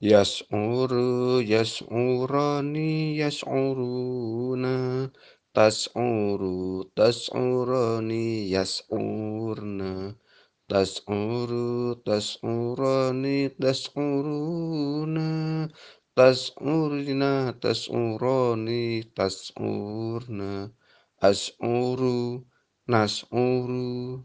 Yas'uru yas'urani yas'uruna. Tas'uru tas'urani yas'urna. Tas'uru tas'urani tas'uruna. Tas'urina tas'urani tas'urna. As'uru nas'uru.